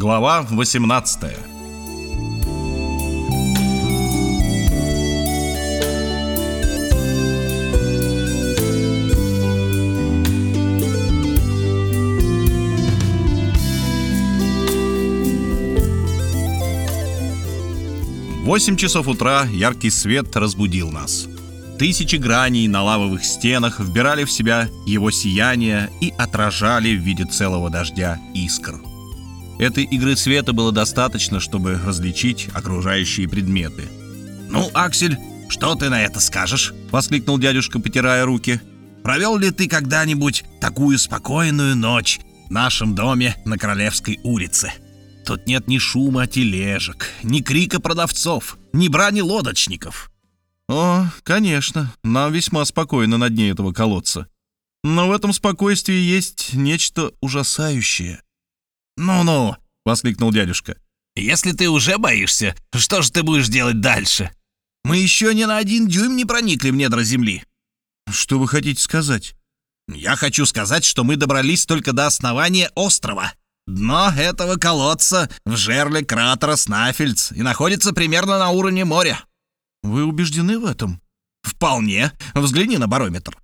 Глава 18 Восемь часов утра яркий свет разбудил нас. Тысячи граней на лавовых стенах вбирали в себя его сияние и отражали в виде целого дождя искр. Этой игры света было достаточно, чтобы различить окружающие предметы. «Ну, Аксель, что ты на это скажешь?» — воскликнул дядюшка, потирая руки. «Провел ли ты когда-нибудь такую спокойную ночь в нашем доме на Королевской улице? Тут нет ни шума тележек, ни крика продавцов, ни брани лодочников». «О, конечно, нам весьма спокойно на дне этого колодца. Но в этом спокойствии есть нечто ужасающее». «Ну-ну», — воскликнул дядюшка. «Если ты уже боишься, что же ты будешь делать дальше? Мы еще ни на один дюйм не проникли в недра земли». «Что вы хотите сказать?» «Я хочу сказать, что мы добрались только до основания острова. Дно этого колодца в жерле кратера Снафельдс и находится примерно на уровне моря. Вы убеждены в этом? Вполне. Взгляни на барометр.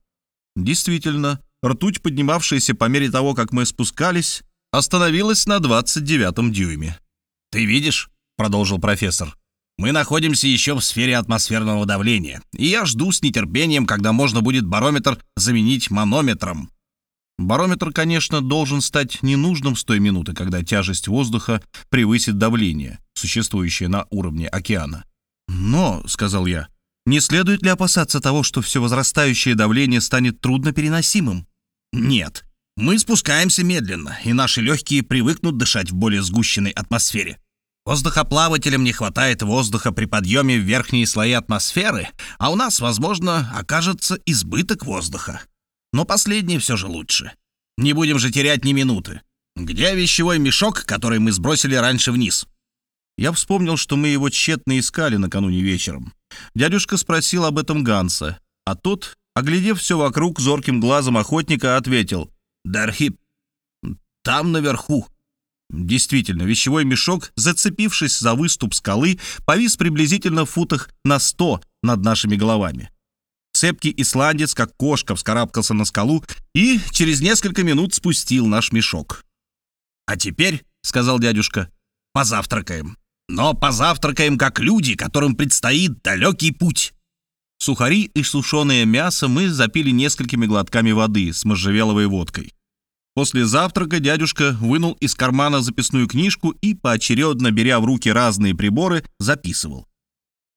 Действительно, ртуть, поднимавшаяся по мере того, как мы спускались, остановилась на 29 дюйме. Ты видишь, продолжил профессор, мы находимся еще в сфере атмосферного давления, и я жду с нетерпением, когда можно будет барометр заменить манометром. Барометр, конечно, должен стать ненужным с той минуты, когда тяжесть воздуха превысит давление, существующее на уровне океана. «Но», — сказал я, — «не следует ли опасаться того, что все возрастающее давление станет труднопереносимым?» «Нет. Мы спускаемся медленно, и наши легкие привыкнут дышать в более сгущенной атмосфере. Воздухоплавателям не хватает воздуха при подъеме в верхние слои атмосферы, а у нас, возможно, окажется избыток воздуха. Но последнее все же лучше. Не будем же терять ни минуты. Где вещевой мешок, который мы сбросили раньше вниз?» Я вспомнил, что мы его тщетно искали накануне вечером. Дядюшка спросил об этом Ганса, а тот, оглядев все вокруг зорким глазом охотника, ответил «Дархип, там наверху». Действительно, вещевой мешок, зацепившись за выступ скалы, повис приблизительно в футах на сто над нашими головами. Цепкий исландец, как кошка, вскарабкался на скалу и через несколько минут спустил наш мешок. «А теперь», — сказал дядюшка, — «позавтракаем». Но позавтракаем как люди, которым предстоит далекий путь. Сухари и сушеное мясо мы запили несколькими глотками воды с можжевеловой водкой. После завтрака дядюшка вынул из кармана записную книжку и, поочередно беря в руки разные приборы, записывал.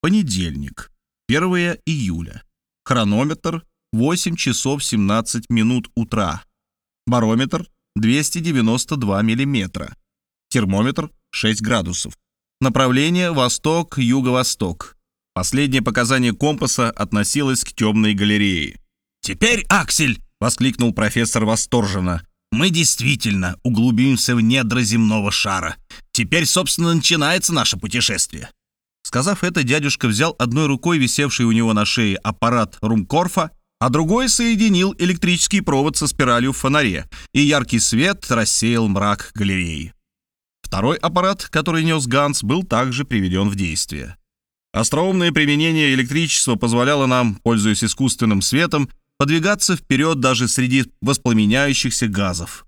Понедельник, 1 июля. Хронометр 8 часов 17 минут утра. Барометр 292 миллиметра. Термометр 6 градусов. Направление восток-юго-восток. Последнее показание компаса относилось к темной галерее. «Теперь, Аксель!» — воскликнул профессор восторженно. «Мы действительно углубимся в недра земного шара. Теперь, собственно, начинается наше путешествие». Сказав это, дядюшка взял одной рукой висевший у него на шее аппарат Румкорфа, а другой соединил электрический провод со спиралью в фонаре, и яркий свет рассеял мрак галереи. Второй аппарат, который нес Ганс, был также приведен в действие. Остроумное применение электричества позволяло нам, пользуясь искусственным светом, подвигаться вперед даже среди воспламеняющихся газов.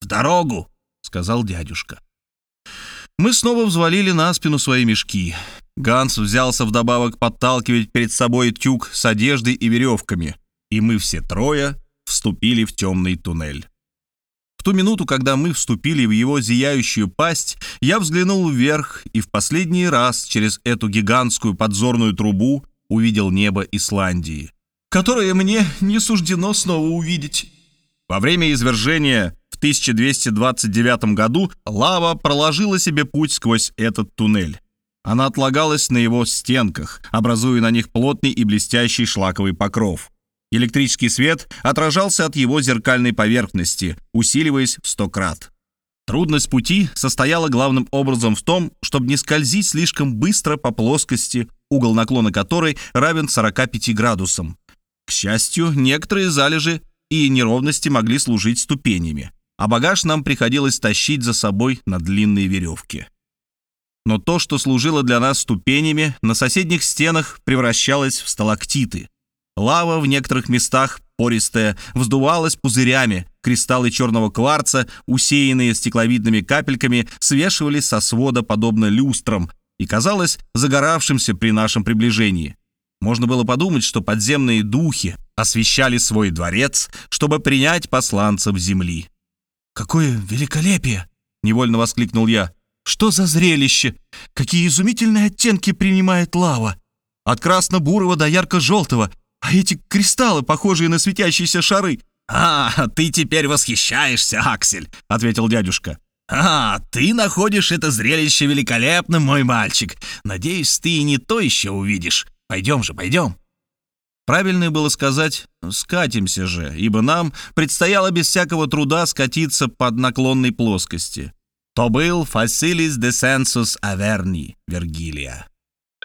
«В дорогу!» — сказал дядюшка. Мы снова взвалили на спину свои мешки. Ганс взялся вдобавок подталкивать перед собой тюк с одеждой и веревками, и мы все трое вступили в темный туннель ту минуту, когда мы вступили в его зияющую пасть, я взглянул вверх и в последний раз через эту гигантскую подзорную трубу увидел небо Исландии, которое мне не суждено снова увидеть. Во время извержения в 1229 году лава проложила себе путь сквозь этот туннель. Она отлагалась на его стенках, образуя на них плотный и блестящий шлаковый покров. Электрический свет отражался от его зеркальной поверхности, усиливаясь в сто крат. Трудность пути состояла главным образом в том, чтобы не скользить слишком быстро по плоскости, угол наклона которой равен 45 градусам. К счастью, некоторые залежи и неровности могли служить ступенями. а багаж нам приходилось тащить за собой на длинные веревки. Но то, что служило для нас ступенями, на соседних стенах превращалось в сталактиты. Лава в некоторых местах, пористая, вздувалась пузырями, кристаллы черного кварца, усеянные стекловидными капельками, свешивались со свода подобно люстрам и казалось загоравшимся при нашем приближении. Можно было подумать, что подземные духи освещали свой дворец, чтобы принять посланцев земли. «Какое великолепие!» — невольно воскликнул я. «Что за зрелище! Какие изумительные оттенки принимает лава! От красно-бурого до ярко-желтого, а эти кристаллы, похожие на светящиеся шары!» «А, ты теперь восхищаешься, Аксель!» — ответил дядюшка. «А, ты находишь это зрелище великолепным, мой мальчик. Надеюсь, ты и не то еще увидишь. Пойдем же, пойдем». Правильно было сказать «скатимся же», ибо нам предстояло без всякого труда скатиться под наклонной плоскости. То был «Фасилис descensus Аверни» Вергилия.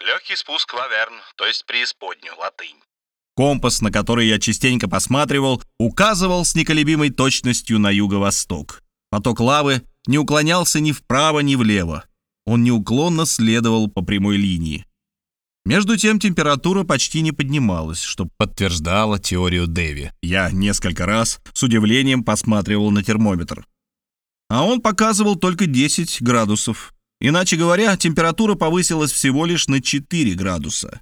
Легкий спуск в Аверн, то есть преисподнюю, латынь. Компас, на который я частенько посматривал, указывал с неколебимой точностью на юго-восток. Поток лавы не уклонялся ни вправо, ни влево. Он неуклонно следовал по прямой линии. Между тем температура почти не поднималась, что подтверждало теорию Дэви. Я несколько раз с удивлением посматривал на термометр. А он показывал только 10 градусов. Иначе говоря, температура повысилась всего лишь на 4 градуса.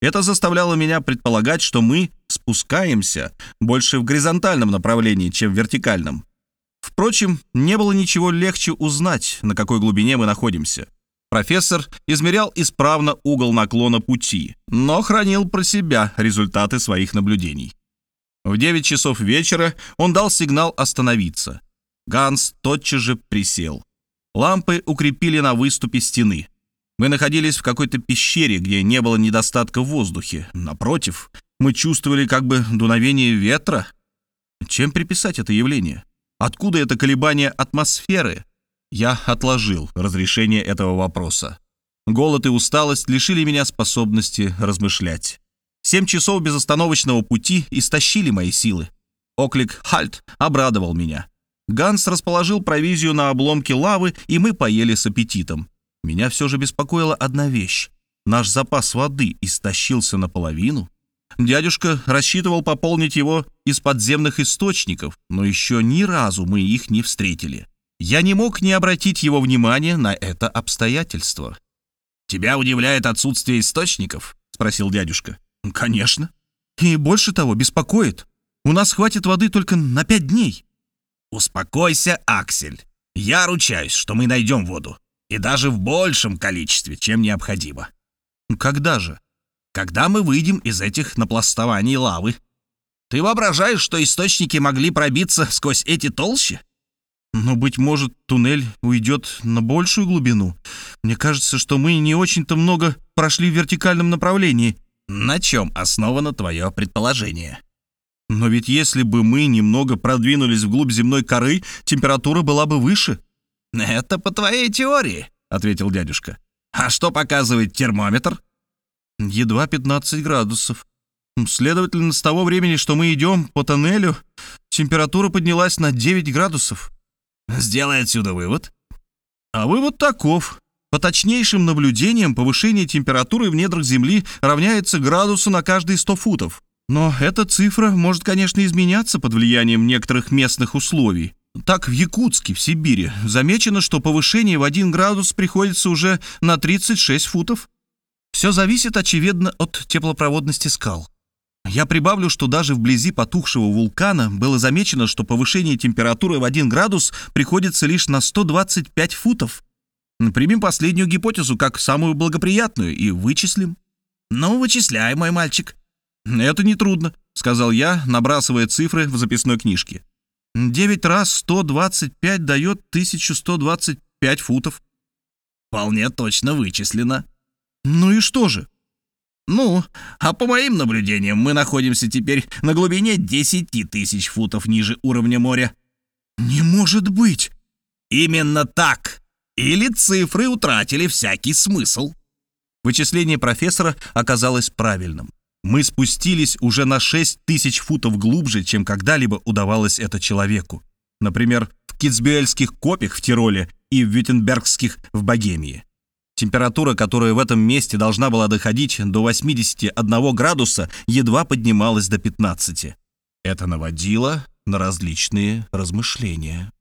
Это заставляло меня предполагать, что мы спускаемся больше в горизонтальном направлении, чем в вертикальном. Впрочем, не было ничего легче узнать, на какой глубине мы находимся. Профессор измерял исправно угол наклона пути, но хранил про себя результаты своих наблюдений. В 9 часов вечера он дал сигнал остановиться. Ганс тотчас же присел. Лампы укрепили на выступе стены. Мы находились в какой-то пещере, где не было недостатка в воздухе. Напротив, мы чувствовали как бы дуновение ветра. Чем приписать это явление? Откуда это колебание атмосферы? Я отложил разрешение этого вопроса. Голод и усталость лишили меня способности размышлять. Семь часов безостановочного пути истощили мои силы. Оклик «Хальт» обрадовал меня. Ганс расположил провизию на обломке лавы, и мы поели с аппетитом. Меня все же беспокоила одна вещь. Наш запас воды истощился наполовину. Дядюшка рассчитывал пополнить его из подземных источников, но еще ни разу мы их не встретили. Я не мог не обратить его внимания на это обстоятельство. «Тебя удивляет отсутствие источников?» — спросил дядюшка. «Конечно. И больше того, беспокоит. У нас хватит воды только на пять дней». «Успокойся, Аксель. Я ручаюсь, что мы найдем воду. И даже в большем количестве, чем необходимо». «Когда же?» «Когда мы выйдем из этих напластований лавы. Ты воображаешь, что источники могли пробиться сквозь эти толщи?» Но, быть может, туннель уйдет на большую глубину. Мне кажется, что мы не очень-то много прошли в вертикальном направлении. На чем основано твое предположение? Но ведь если бы мы немного продвинулись вглубь земной коры, температура была бы выше. Это по твоей теории, ответил дядюшка. А что показывает термометр? Едва 15 градусов. Следовательно, с того времени, что мы идем по тоннелю, температура поднялась на 9 градусов. Сделай отсюда вывод. А вывод таков. По точнейшим наблюдениям, повышение температуры в недрах Земли равняется градусу на каждые 100 футов. Но эта цифра может, конечно, изменяться под влиянием некоторых местных условий. Так, в Якутске, в Сибири, замечено, что повышение в 1 градус приходится уже на 36 футов. Все зависит, очевидно, от теплопроводности скал. Я прибавлю, что даже вблизи потухшего вулкана было замечено, что повышение температуры в 1 градус приходится лишь на 125 футов. Примем последнюю гипотезу как самую благоприятную и вычислим. «Ну, вычисляй, мой мальчик». «Это нетрудно», — сказал я, набрасывая цифры в записной книжке. «9 раз 125 дает 1125 футов». «Вполне точно вычислено». «Ну и что же?» Ну, а по моим наблюдениям, мы находимся теперь на глубине 10 тысяч футов ниже уровня моря. Не может быть! Именно так. Или цифры утратили всякий смысл. Вычисление профессора оказалось правильным. Мы спустились уже на 6 тысяч футов глубже, чем когда-либо удавалось это человеку. например, в Китсбюэльских копях в Тироле и в Вюттенбергских в Богемии. Температура, которая в этом месте должна была доходить до 81 градуса, едва поднималась до 15. Это наводило на различные размышления.